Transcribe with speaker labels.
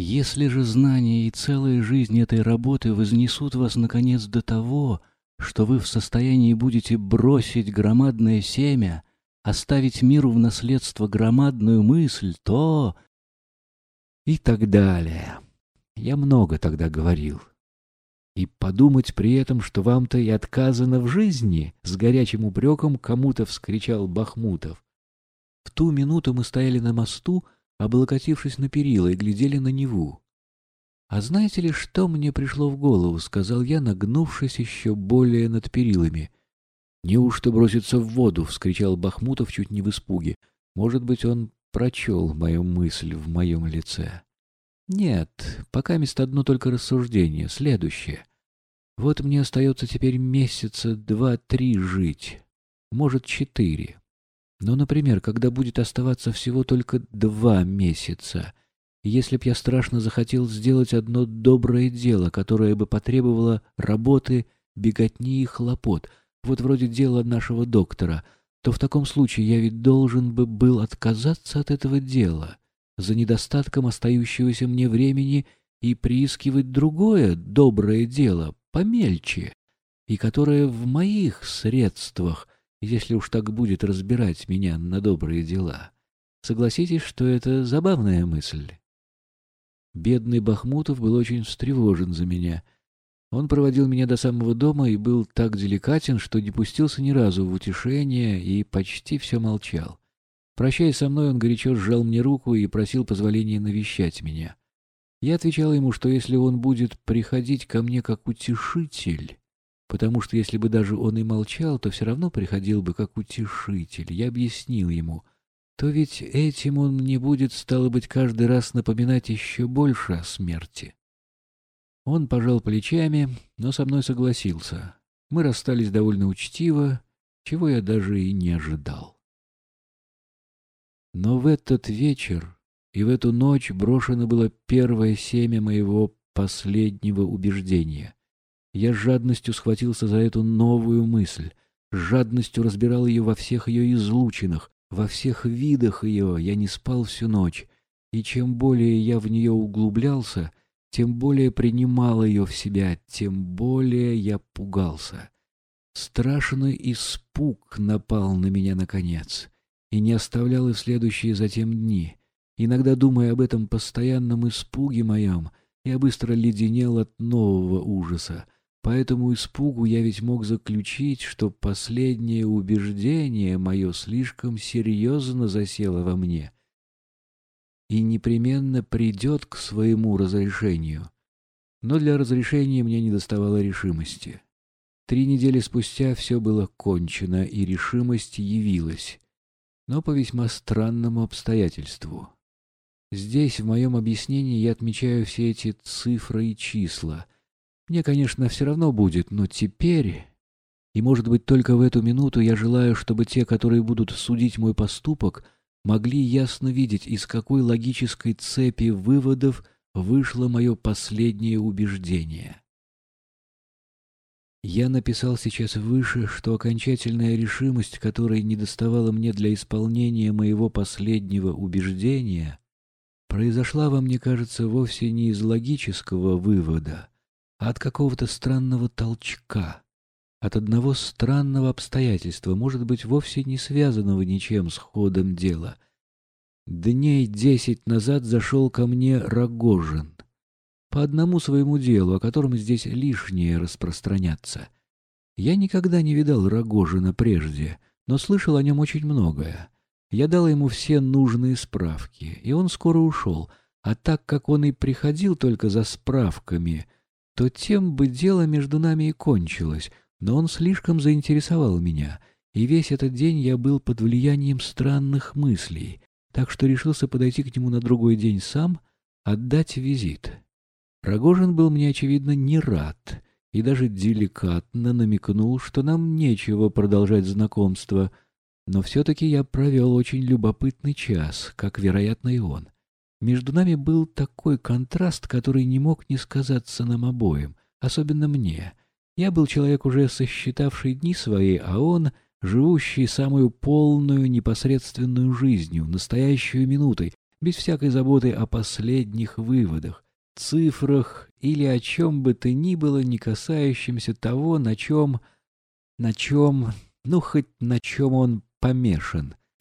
Speaker 1: Если же знание и целая жизнь этой работы вознесут вас, наконец, до того, что вы в состоянии будете бросить громадное семя, оставить миру в наследство громадную мысль, то... И так далее. Я много тогда говорил. И подумать при этом, что вам-то и отказано в жизни, с горячим упреком кому-то вскричал Бахмутов. В ту минуту мы стояли на мосту, облокотившись на перила, и глядели на Неву. «А знаете ли, что мне пришло в голову?» — сказал я, нагнувшись еще более над перилами. «Неужто броситься в воду?» — вскричал Бахмутов чуть не в испуге. «Может быть, он прочел мою мысль в моем лице?» «Нет, пока мест одно только рассуждение, следующее. Вот мне остается теперь месяца два-три жить, может, четыре. Но, например, когда будет оставаться всего только два месяца, если б я страшно захотел сделать одно доброе дело, которое бы потребовало работы, беготни и хлопот, вот вроде дела нашего доктора, то в таком случае я ведь должен бы был отказаться от этого дела за недостатком остающегося мне времени и приискивать другое доброе дело, помельче, и которое в моих средствах, если уж так будет разбирать меня на добрые дела. Согласитесь, что это забавная мысль. Бедный Бахмутов был очень встревожен за меня. Он проводил меня до самого дома и был так деликатен, что не пустился ни разу в утешение и почти все молчал. Прощаясь со мной, он горячо сжал мне руку и просил позволения навещать меня. Я отвечал ему, что если он будет приходить ко мне как утешитель, потому что если бы даже он и молчал, то все равно приходил бы как утешитель, я объяснил ему, то ведь этим он мне будет, стало быть, каждый раз напоминать еще больше о смерти. Он пожал плечами, но со мной согласился. Мы расстались довольно учтиво, чего я даже и не ожидал. Но в этот вечер и в эту ночь брошено было первое семя моего последнего убеждения. Я с жадностью схватился за эту новую мысль, с жадностью разбирал ее во всех ее излучинах, во всех видах ее, я не спал всю ночь, и чем более я в нее углублялся, тем более принимал ее в себя, тем более я пугался. Страшный испуг напал на меня наконец и не оставлял и следующие затем дни. Иногда, думая об этом постоянном испуге моем, я быстро леденел от нового ужаса. По этому испугу я ведь мог заключить, что последнее убеждение мое слишком серьезно засело во мне и непременно придет к своему разрешению. Но для разрешения мне не доставало решимости. Три недели спустя все было кончено, и решимость явилась, но по весьма странному обстоятельству. Здесь, в моем объяснении, я отмечаю все эти цифры и числа. Мне, конечно, все равно будет, но теперь... И, может быть, только в эту минуту я желаю, чтобы те, которые будут судить мой поступок, могли ясно видеть, из какой логической цепи выводов вышло мое последнее убеждение. Я написал сейчас выше, что окончательная решимость, которой недоставала мне для исполнения моего последнего убеждения, произошла во мне, кажется, вовсе не из логического вывода, а от какого-то странного толчка, от одного странного обстоятельства, может быть, вовсе не связанного ничем с ходом дела. Дней десять назад зашел ко мне Рогожин по одному своему делу, о котором здесь лишнее распространяться. Я никогда не видал Рогожина прежде, но слышал о нем очень многое. Я дал ему все нужные справки, и он скоро ушел. А так как он и приходил только за справками, то тем бы дело между нами и кончилось, но он слишком заинтересовал меня, и весь этот день я был под влиянием странных мыслей, так что решился подойти к нему на другой день сам, отдать визит. Рогожин был мне, очевидно, не рад и даже деликатно намекнул, что нам нечего продолжать знакомство — но все-таки я провел очень любопытный час, как, вероятно, и он. Между нами был такой контраст, который не мог не сказаться нам обоим, особенно мне. Я был человек, уже сосчитавший дни свои, а он — живущий самую полную непосредственную жизнью, настоящую минутой,
Speaker 2: без всякой заботы о последних выводах, цифрах или о чем бы то ни было, не касающемся того, на чем, на чем, ну, хоть на чем он помешан.